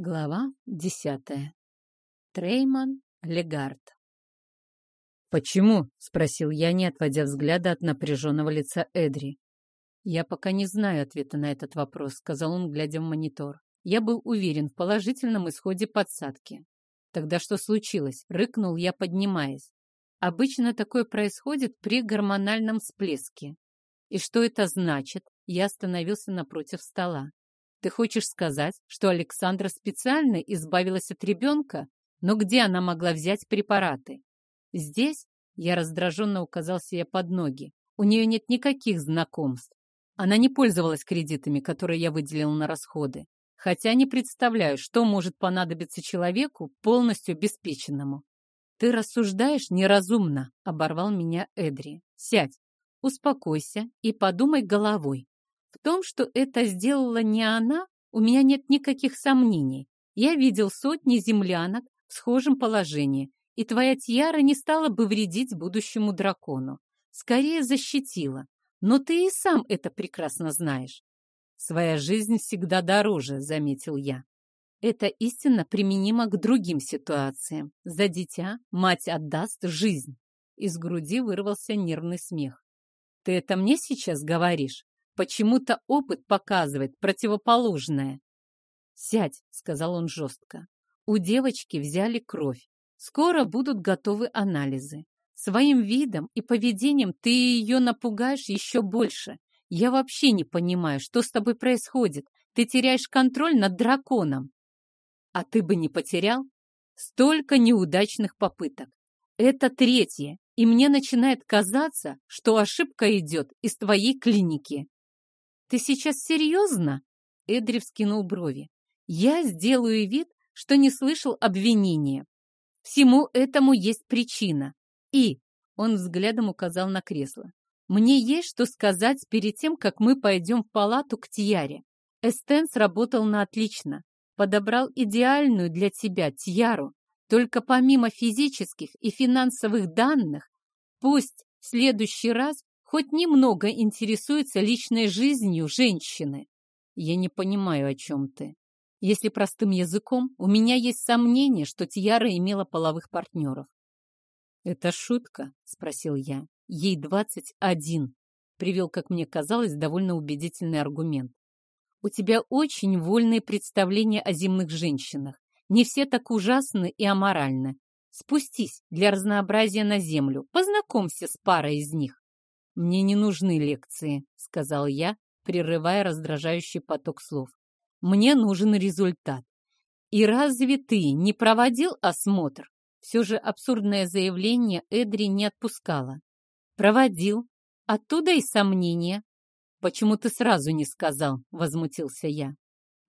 Глава десятая. Трейман Легард. «Почему?» — спросил я, не отводя взгляда от напряженного лица Эдри. «Я пока не знаю ответа на этот вопрос», — сказал он, глядя в монитор. Я был уверен в положительном исходе подсадки. «Тогда что случилось?» — рыкнул я, поднимаясь. «Обычно такое происходит при гормональном всплеске». «И что это значит?» Я остановился напротив стола. Ты хочешь сказать, что Александра специально избавилась от ребенка? Но где она могла взять препараты? Здесь я раздраженно указал себе под ноги. У нее нет никаких знакомств. Она не пользовалась кредитами, которые я выделил на расходы. Хотя не представляю, что может понадобиться человеку, полностью обеспеченному. «Ты рассуждаешь неразумно», — оборвал меня Эдри. «Сядь, успокойся и подумай головой. В том, что это сделала не она, у меня нет никаких сомнений. Я видел сотни землянок в схожем положении, и твоя Тьяра не стала бы вредить будущему дракону. Скорее защитила. Но ты и сам это прекрасно знаешь. Своя жизнь всегда дороже, заметил я. Это истинно применимо к другим ситуациям. За дитя мать отдаст жизнь. Из груди вырвался нервный смех. Ты это мне сейчас говоришь? Почему-то опыт показывает противоположное. «Сядь», — сказал он жестко. «У девочки взяли кровь. Скоро будут готовы анализы. Своим видом и поведением ты ее напугаешь еще больше. Я вообще не понимаю, что с тобой происходит. Ты теряешь контроль над драконом. А ты бы не потерял? Столько неудачных попыток. Это третье, и мне начинает казаться, что ошибка идет из твоей клиники. «Ты сейчас серьезно?» Эдри вскинул брови. «Я сделаю вид, что не слышал обвинения. Всему этому есть причина. И...» Он взглядом указал на кресло. «Мне есть что сказать перед тем, как мы пойдем в палату к Тьяре. Эстен сработал на отлично. Подобрал идеальную для тебя Тьяру. Только помимо физических и финансовых данных, пусть в следующий раз хоть немного интересуется личной жизнью женщины. Я не понимаю, о чем ты. Если простым языком, у меня есть сомнение, что Тьяра имела половых партнеров. «Это шутка?» — спросил я. «Ей двадцать один», — привел, как мне казалось, довольно убедительный аргумент. «У тебя очень вольные представления о земных женщинах. Не все так ужасны и аморальны. Спустись для разнообразия на землю, познакомься с парой из них. «Мне не нужны лекции», — сказал я, прерывая раздражающий поток слов. «Мне нужен результат. И разве ты не проводил осмотр?» Все же абсурдное заявление Эдри не отпускало. «Проводил. Оттуда и сомнения». «Почему ты сразу не сказал?» — возмутился я.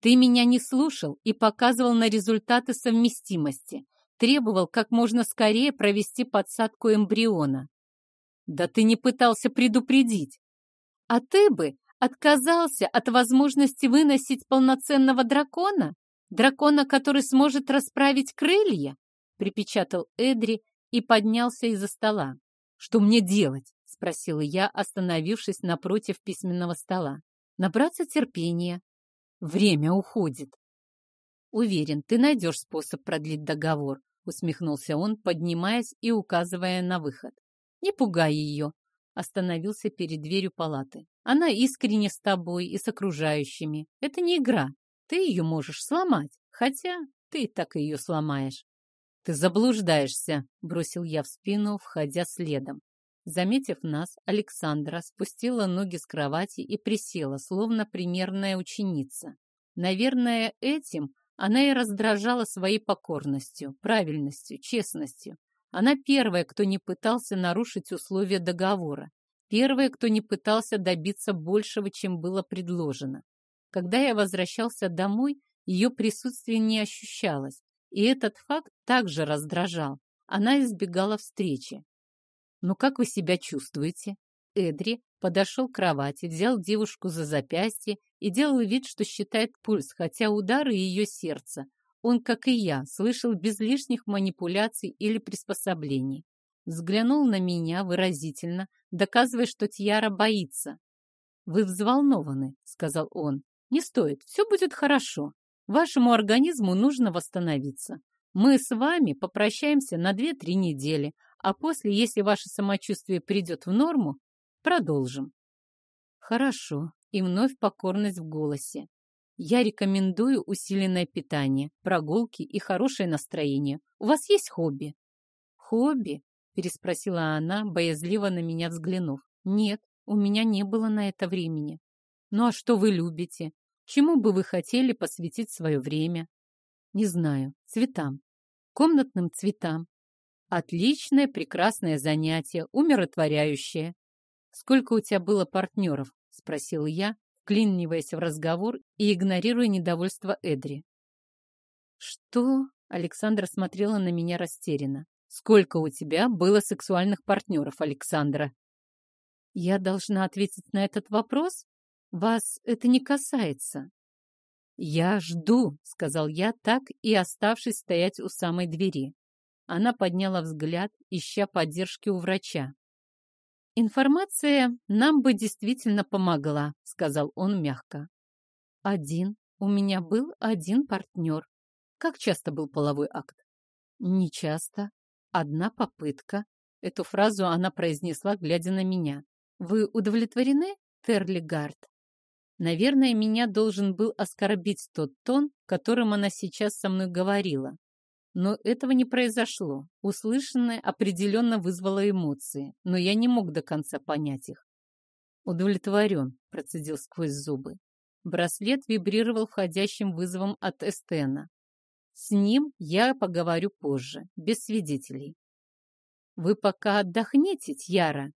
«Ты меня не слушал и показывал на результаты совместимости. Требовал как можно скорее провести подсадку эмбриона. Да ты не пытался предупредить. А ты бы отказался от возможности выносить полноценного дракона? Дракона, который сможет расправить крылья? Припечатал Эдри и поднялся из-за стола. Что мне делать? Спросила я, остановившись напротив письменного стола. Набраться терпения. Время уходит. Уверен, ты найдешь способ продлить договор, усмехнулся он, поднимаясь и указывая на выход. Не пугай ее. Остановился перед дверью палаты. Она искренне с тобой и с окружающими. Это не игра. Ты ее можешь сломать. Хотя ты так ее сломаешь. Ты заблуждаешься, бросил я в спину, входя следом. Заметив нас, Александра спустила ноги с кровати и присела, словно примерная ученица. Наверное, этим она и раздражала своей покорностью, правильностью, честностью. Она первая, кто не пытался нарушить условия договора, первая, кто не пытался добиться большего, чем было предложено. Когда я возвращался домой, ее присутствие не ощущалось, и этот факт также раздражал. Она избегала встречи. «Ну как вы себя чувствуете?» Эдри подошел к кровати, взял девушку за запястье и делал вид, что считает пульс, хотя удары ее сердца он, как и я, слышал без лишних манипуляций или приспособлений. Взглянул на меня выразительно, доказывая, что Тьяра боится. «Вы взволнованы», — сказал он. «Не стоит, все будет хорошо. Вашему организму нужно восстановиться. Мы с вами попрощаемся на 2-3 недели, а после, если ваше самочувствие придет в норму, продолжим. Хорошо. И вновь покорность в голосе. Я рекомендую усиленное питание, прогулки и хорошее настроение. У вас есть хобби? Хобби? Переспросила она, боязливо на меня взглянув. Нет, у меня не было на это времени. Ну а что вы любите? Чему бы вы хотели посвятить свое время? Не знаю. Цветам. Комнатным цветам. Отличное, прекрасное занятие, умиротворяющее. Сколько у тебя было партнеров? Спросил я, вклиниваясь в разговор и игнорируя недовольство Эдри. Что? Александра смотрела на меня растерянно. Сколько у тебя было сексуальных партнеров, Александра? Я должна ответить на этот вопрос? Вас это не касается. Я жду, сказал я, так и оставшись стоять у самой двери. Она подняла взгляд, ища поддержки у врача. «Информация нам бы действительно помогла», — сказал он мягко. «Один. У меня был один партнер. Как часто был половой акт?» «Не часто. Одна попытка». Эту фразу она произнесла, глядя на меня. «Вы удовлетворены, Терлигард?» Наверное, меня должен был оскорбить тот тон, которым она сейчас со мной говорила. Но этого не произошло. Услышанное определенно вызвало эмоции, но я не мог до конца понять их. «Удовлетворен», — процедил сквозь зубы. Браслет вибрировал входящим вызовом от Эстена. С ним я поговорю позже, без свидетелей. «Вы пока отдохните, Тьяра!»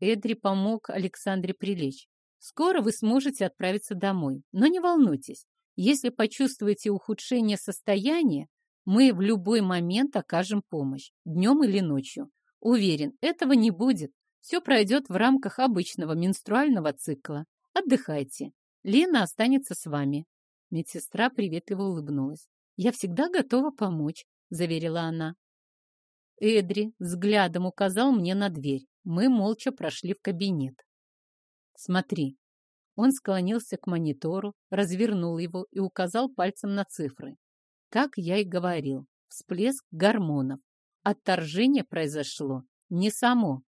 Эдри помог Александре прилечь. «Скоро вы сможете отправиться домой, но не волнуйтесь. Если почувствуете ухудшение состояния, мы в любой момент окажем помощь, днем или ночью. Уверен, этого не будет. Все пройдет в рамках обычного менструального цикла. Отдыхайте. Лена останется с вами. Медсестра приветливо улыбнулась. «Я всегда готова помочь», — заверила она. Эдри взглядом указал мне на дверь. Мы молча прошли в кабинет. «Смотри». Он склонился к монитору, развернул его и указал пальцем на цифры. Как я и говорил, всплеск гормонов. Отторжение произошло не само.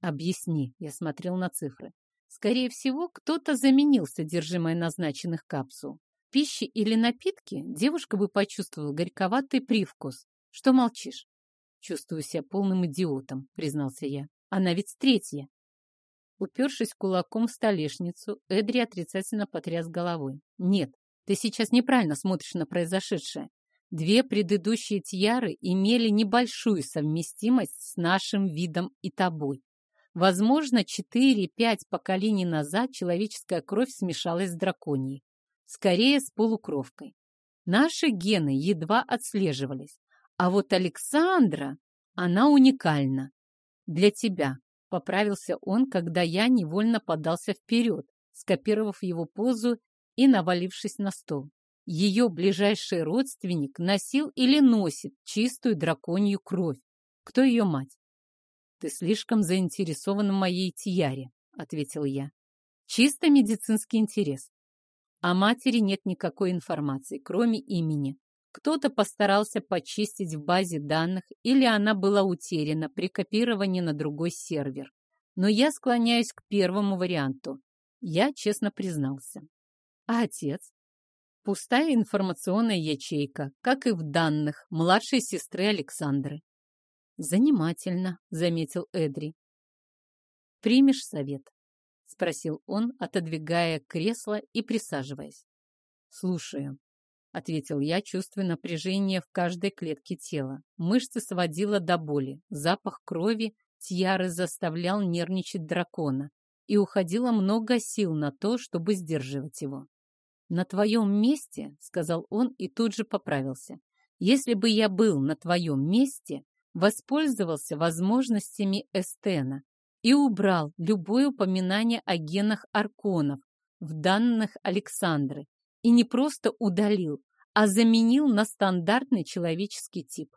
Объясни, я смотрел на цифры. Скорее всего, кто-то заменил содержимое назначенных капсул. Пищи или напитки девушка бы почувствовала горьковатый привкус. Что молчишь? Чувствую себя полным идиотом, признался я. Она ведь третья. Упершись кулаком в столешницу, Эдри отрицательно потряс головой. Нет, ты сейчас неправильно смотришь на произошедшее. Две предыдущие тьяры имели небольшую совместимость с нашим видом и тобой. Возможно, 4-5 поколений назад человеческая кровь смешалась с драконьей. Скорее, с полукровкой. Наши гены едва отслеживались. А вот Александра, она уникальна. Для тебя, поправился он, когда я невольно подался вперед, скопировав его позу и навалившись на стол. Ее ближайший родственник носил или носит чистую драконью кровь. Кто ее мать? Ты слишком заинтересован в моей тияре, ответил я. Чисто медицинский интерес. О матери нет никакой информации, кроме имени. Кто-то постарался почистить в базе данных, или она была утеряна при копировании на другой сервер. Но я склоняюсь к первому варианту. Я честно признался. А отец? Пустая информационная ячейка, как и в данных младшей сестры Александры. Занимательно, заметил Эдри. Примешь совет? Спросил он, отодвигая кресло и присаживаясь. Слушаю, ответил я, чувствуя напряжение в каждой клетке тела. Мышцы сводило до боли. Запах крови Тьяры заставлял нервничать дракона, и уходило много сил на то, чтобы сдерживать его. «На твоем месте», — сказал он и тут же поправился, «если бы я был на твоем месте, воспользовался возможностями Эстена и убрал любое упоминание о генах Арконов в данных Александры и не просто удалил, а заменил на стандартный человеческий тип.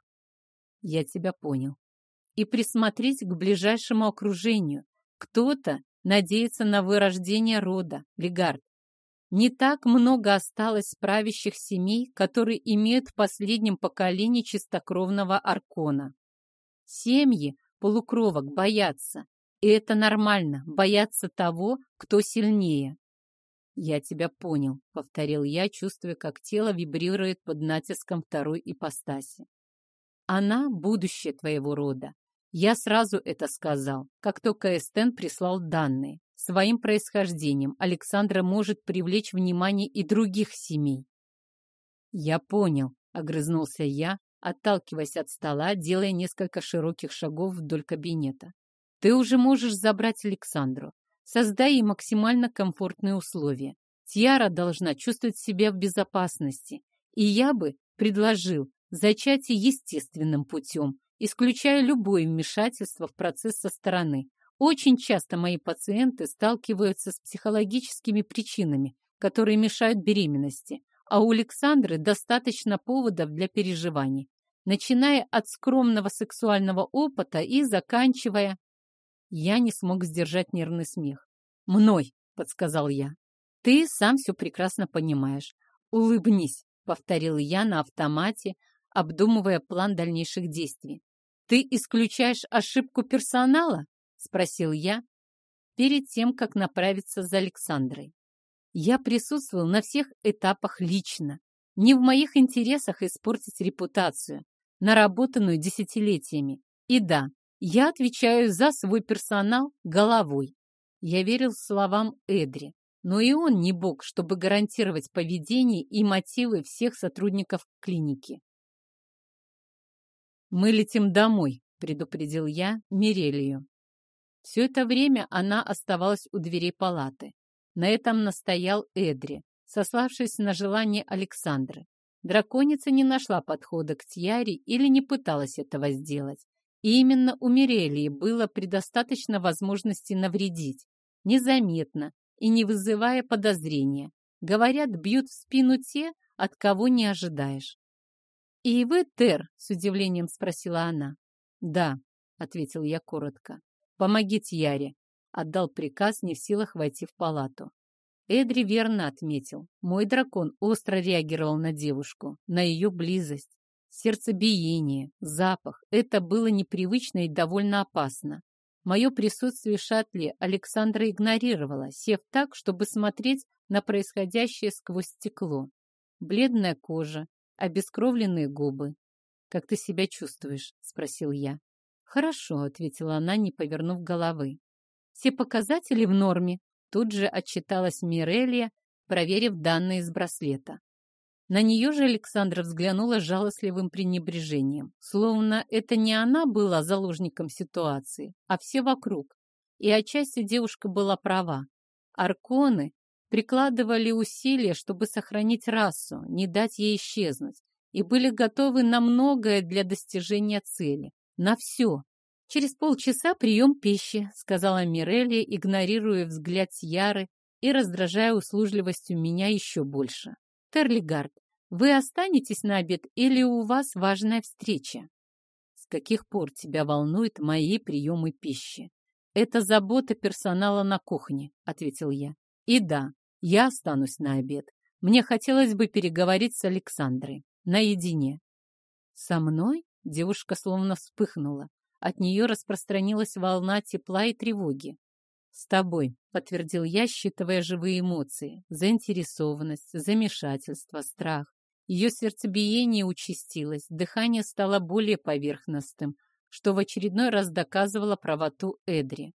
Я тебя понял. И присмотреть к ближайшему окружению. Кто-то надеется на вырождение рода, Легард. Не так много осталось правящих семей, которые имеют в последнем поколении чистокровного аркона. Семьи полукровок боятся, и это нормально, бояться того, кто сильнее. «Я тебя понял», — повторил я, чувствуя, как тело вибрирует под натиском второй ипостаси. «Она — будущее твоего рода. Я сразу это сказал, как только Эстен прислал данные. Своим происхождением Александра может привлечь внимание и других семей». «Я понял», — огрызнулся я, отталкиваясь от стола, делая несколько широких шагов вдоль кабинета. «Ты уже можешь забрать Александру. Создай ей максимально комфортные условия. Тьяра должна чувствовать себя в безопасности. И я бы предложил зачатие естественным путем, исключая любое вмешательство в процесс со стороны. Очень часто мои пациенты сталкиваются с психологическими причинами, которые мешают беременности, а у Александры достаточно поводов для переживаний, начиная от скромного сексуального опыта и заканчивая я не смог сдержать нервный смех. «Мной», — подсказал я. «Ты сам все прекрасно понимаешь. Улыбнись», — повторил я на автомате, обдумывая план дальнейших действий. «Ты исключаешь ошибку персонала?» — спросил я перед тем, как направиться за Александрой. Я присутствовал на всех этапах лично. Не в моих интересах испортить репутацию, наработанную десятилетиями. И да, я отвечаю за свой персонал головой. Я верил словам Эдри, но и он не бог, чтобы гарантировать поведение и мотивы всех сотрудников клиники. «Мы летим домой», — предупредил я Мирелию. Все это время она оставалась у дверей палаты. На этом настоял Эдри, сославшись на желание Александры. Драконица не нашла подхода к Тьяре или не пыталась этого сделать. И именно у Мирелии было предостаточно возможности навредить, незаметно и не вызывая подозрения. Говорят, бьют в спину те, от кого не ожидаешь. «И вы, Тер?» — с удивлением спросила она. «Да», — ответил я коротко. «Помогите Яре», — отдал приказ, не в силах войти в палату. Эдри верно отметил. Мой дракон остро реагировал на девушку, на ее близость. Сердцебиение, запах — это было непривычно и довольно опасно. Мое присутствие в шаттле Александра игнорировала, сев так, чтобы смотреть на происходящее сквозь стекло. Бледная кожа, обескровленные губы. «Как ты себя чувствуешь?» — спросил я. «Хорошо», — ответила она, не повернув головы. «Все показатели в норме», — тут же отчиталась Мирелия, проверив данные из браслета. На нее же Александра взглянула жалостливым пренебрежением, словно это не она была заложником ситуации, а все вокруг. И отчасти девушка была права. Арконы прикладывали усилия, чтобы сохранить расу, не дать ей исчезнуть, и были готовы на многое для достижения цели, на все. «Через полчаса прием пищи», — сказала Мирелли, игнорируя взгляд Яры и раздражая услужливостью меня еще больше. «Терлигард, вы останетесь на обед или у вас важная встреча? С каких пор тебя волнуют мои приемы пищи? Это забота персонала на кухне, ответил я. И да, я останусь на обед. Мне хотелось бы переговорить с Александрой. Наедине. Со мной? Девушка словно вспыхнула. От нее распространилась волна тепла и тревоги. «С тобой», — подтвердил я, считывая живые эмоции. Заинтересованность, замешательство, страх. Ее сердцебиение участилось, дыхание стало более поверхностным, что в очередной раз доказывало правоту Эдри.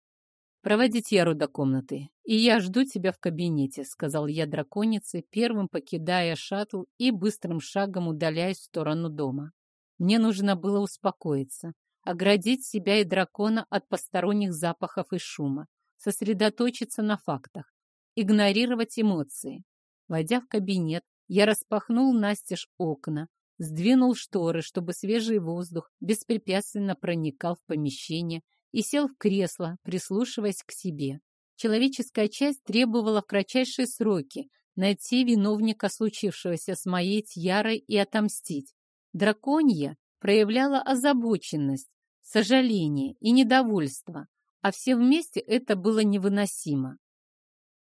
«Проводить Яру до комнаты, и я жду тебя в кабинете», — сказал я драконице, первым покидая шаттл и быстрым шагом удаляясь в сторону дома. Мне нужно было успокоиться, оградить себя и дракона от посторонних запахов и шума, сосредоточиться на фактах, игнорировать эмоции. Войдя в кабинет, я распахнул настежь окна, сдвинул шторы, чтобы свежий воздух беспрепятственно проникал в помещение и сел в кресло, прислушиваясь к себе. Человеческая часть требовала в кратчайшие сроки найти виновника случившегося с моей Тьярой и отомстить. Драконья проявляла озабоченность, сожаление и недовольство, а все вместе это было невыносимо.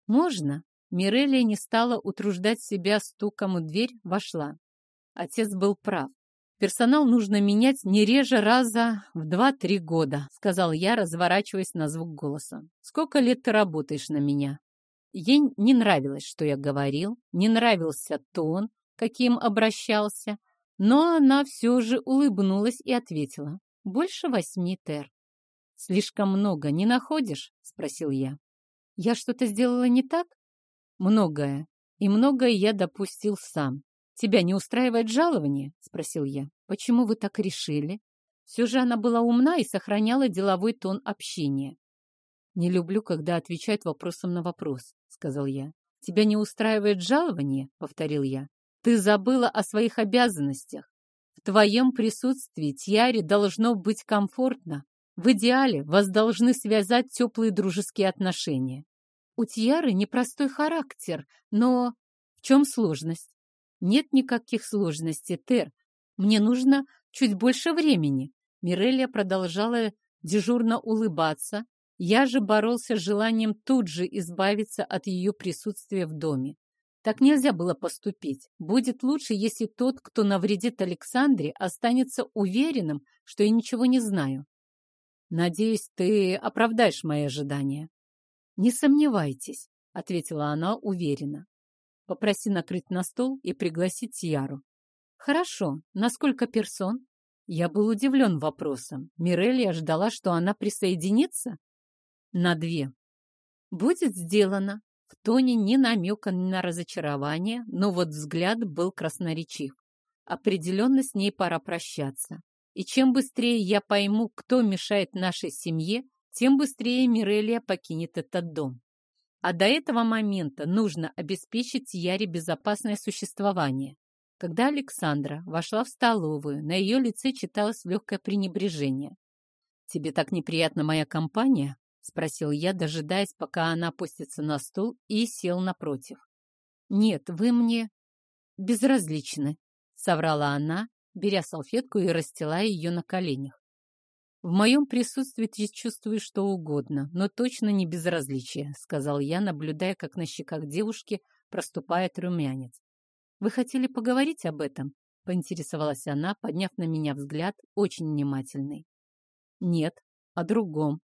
«Можно?» Мирелия не стала утруждать себя стуком у дверь, вошла. Отец был прав. Персонал нужно менять не реже раза в два-три года, сказал я, разворачиваясь на звук голоса. Сколько лет ты работаешь на меня? Ей не нравилось, что я говорил, не нравился тон, каким обращался, но она все же улыбнулась и ответила. Больше восьми тер. Слишком много, не находишь? Спросил я. Я что-то сделала не так? Многое. И многое я допустил сам. «Тебя не устраивает жалование?» — спросил я. «Почему вы так решили?» Все же она была умна и сохраняла деловой тон общения. «Не люблю, когда отвечают вопросом на вопрос», — сказал я. «Тебя не устраивает жалование?» — повторил я. «Ты забыла о своих обязанностях. В твоем присутствии Тьяре должно быть комфортно. В идеале вас должны связать теплые дружеские отношения. У Тьяры непростой характер, но в чем сложность? Нет никаких сложностей, Тер. Мне нужно чуть больше времени. Мирелия продолжала дежурно улыбаться. Я же боролся с желанием тут же избавиться от ее присутствия в доме. Так нельзя было поступить. Будет лучше, если тот, кто навредит Александре, останется уверенным, что я ничего не знаю. Надеюсь, ты оправдаешь мои ожидания. Не сомневайтесь, ответила она уверенно. Попроси накрыть на стол и пригласить Яру. Хорошо. На сколько персон? Я был удивлен вопросом. Мирелья ждала, что она присоединится? На две. Будет сделано. В тоне ни намека на разочарование, но вот взгляд был красноречив. Определенно с ней пора прощаться. И чем быстрее я пойму, кто мешает нашей семье, тем быстрее Мирелия покинет этот дом. А до этого момента нужно обеспечить Яре безопасное существование. Когда Александра вошла в столовую, на ее лице читалось легкое пренебрежение. «Тебе так неприятна моя компания?» — спросил я, дожидаясь, пока она опустится на стул и сел напротив. «Нет, вы мне безразличны», — соврала она, беря салфетку и расстилая ее на коленях. «В моем присутствии ты чувствуешь что угодно, но точно не безразличие», — сказал я, наблюдая, как на щеках девушки проступает румянец. «Вы хотели поговорить об этом?» — поинтересовалась она, подняв на меня взгляд, очень внимательный. «Нет, о другом.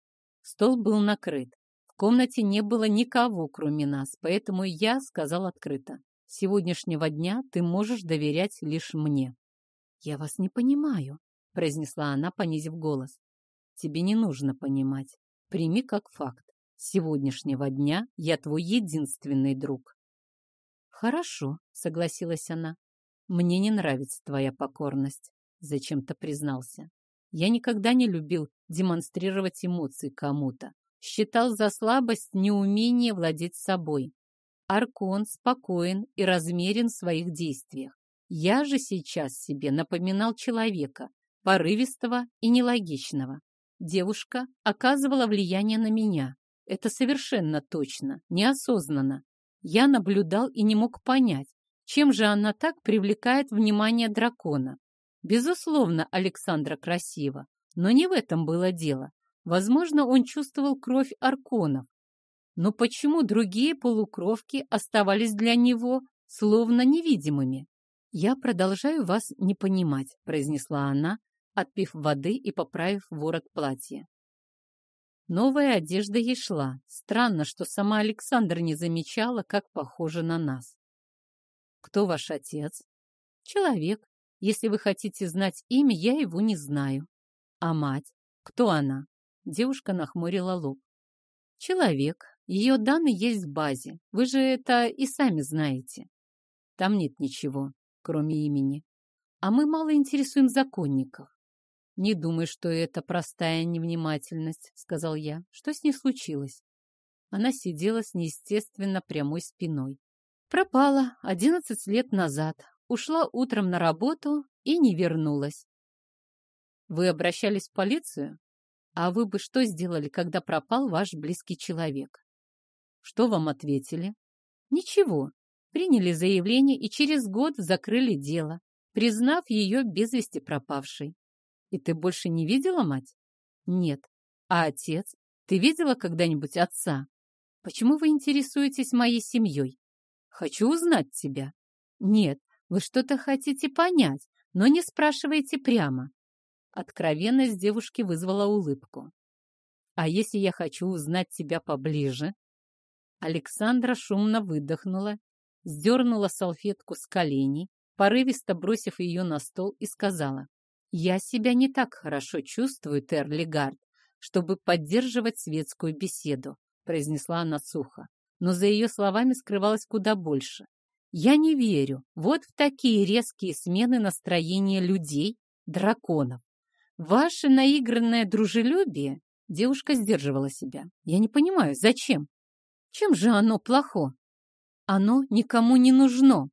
Стол был накрыт. В комнате не было никого, кроме нас, поэтому я сказал открыто. С сегодняшнего дня ты можешь доверять лишь мне». «Я вас не понимаю», — произнесла она, понизив голос. Тебе не нужно понимать. Прими как факт. С сегодняшнего дня я твой единственный друг. Хорошо, согласилась она. Мне не нравится твоя покорность, зачем-то признался. Я никогда не любил демонстрировать эмоции кому-то. Считал за слабость неумение владеть собой. Аркон спокоен и размерен в своих действиях. Я же сейчас себе напоминал человека, порывистого и нелогичного. Девушка оказывала влияние на меня. Это совершенно точно, неосознанно. Я наблюдал и не мог понять, чем же она так привлекает внимание дракона. Безусловно, Александра красива, но не в этом было дело. Возможно, он чувствовал кровь арконов. Но почему другие полукровки оставались для него словно невидимыми? «Я продолжаю вас не понимать», — произнесла она, отпив воды и поправив ворот платья. Новая одежда ей шла. Странно, что сама Александра не замечала, как похожа на нас. «Кто ваш отец?» «Человек. Если вы хотите знать имя, я его не знаю». «А мать? Кто она?» Девушка нахмурила лоб. «Человек. Ее данные есть в базе. Вы же это и сами знаете». «Там нет ничего, кроме имени. А мы мало интересуем законников. «Не думай, что это простая невнимательность», — сказал я. «Что с ней случилось?» Она сидела с неестественно прямой спиной. Пропала одиннадцать лет назад. Ушла утром на работу и не вернулась. Вы обращались в полицию? А вы бы что сделали, когда пропал ваш близкий человек? Что вам ответили? Ничего. Приняли заявление и через год закрыли дело, признав ее без вести пропавшей. И ты больше не видела мать? Нет. А отец? Ты видела когда-нибудь отца? Почему вы интересуетесь моей семьей? Хочу узнать тебя. Нет, вы что-то хотите понять, но не спрашиваете прямо. Откровенность девушки вызвала улыбку. А если я хочу узнать тебя поближе? Александра шумно выдохнула, сдернула салфетку с коленей, порывисто бросив ее на стол и сказала, «Я себя не так хорошо чувствую, Терлигард, чтобы поддерживать светскую беседу», произнесла она сухо. Но за ее словами скрывалось куда больше. «Я не верю вот в такие резкие смены настроения людей, драконов. Ваше наигранное дружелюбие...» Девушка сдерживала себя. «Я не понимаю, зачем? Чем же оно плохо? Оно никому не нужно.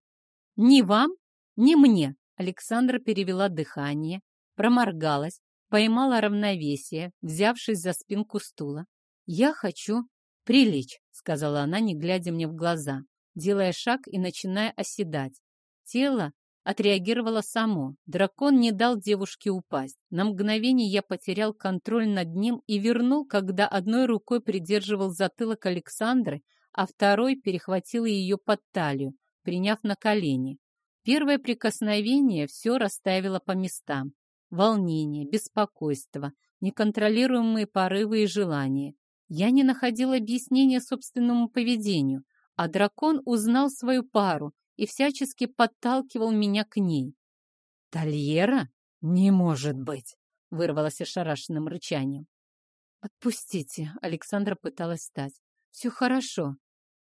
Ни вам, ни мне». Александра перевела дыхание, проморгалась, поймала равновесие, взявшись за спинку стула. «Я хочу прилечь», — сказала она, не глядя мне в глаза, делая шаг и начиная оседать. Тело отреагировало само. Дракон не дал девушке упасть. На мгновение я потерял контроль над ним и вернул, когда одной рукой придерживал затылок Александры, а второй перехватил ее под талию, приняв на колени. Первое прикосновение все расставило по местам. Волнение, беспокойство, неконтролируемые порывы и желания. Я не находил объяснения собственному поведению, а дракон узнал свою пару и всячески подталкивал меня к ней. «Тольера? Не может быть!» — вырвалось ошарашенным рычанием. «Отпустите!» — Александра пыталась встать. «Все хорошо.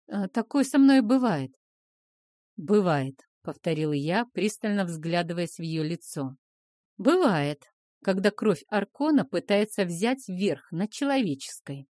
А, такое со мной бывает». «Бывает», повторил я, пристально взглядываясь в ее лицо. Бывает, когда кровь Аркона пытается взять верх над человеческой.